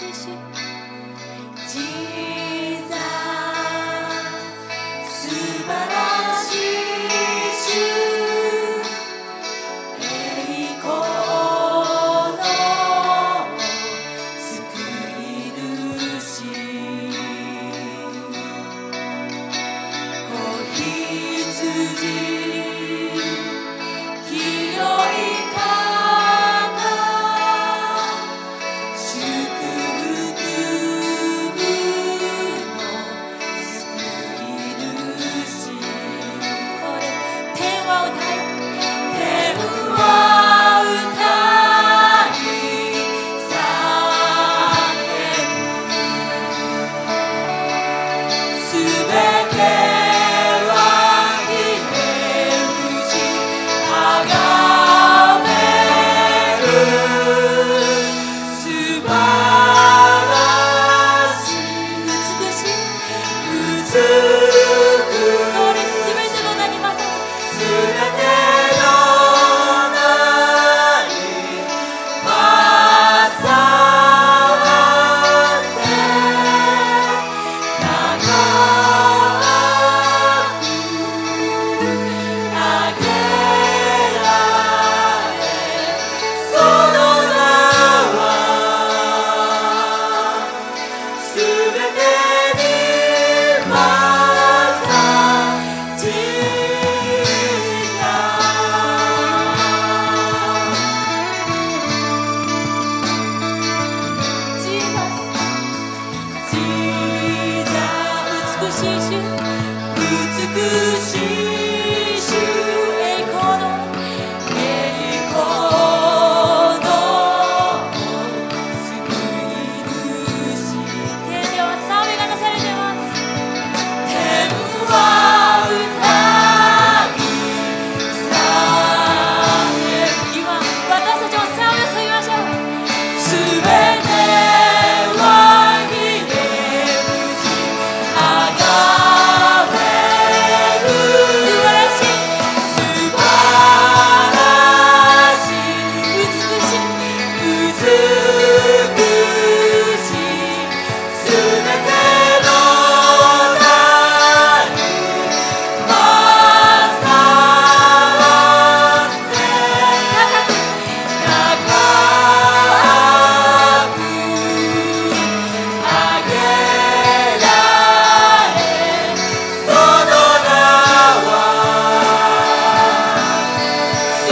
existe. 继续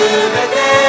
Tövbe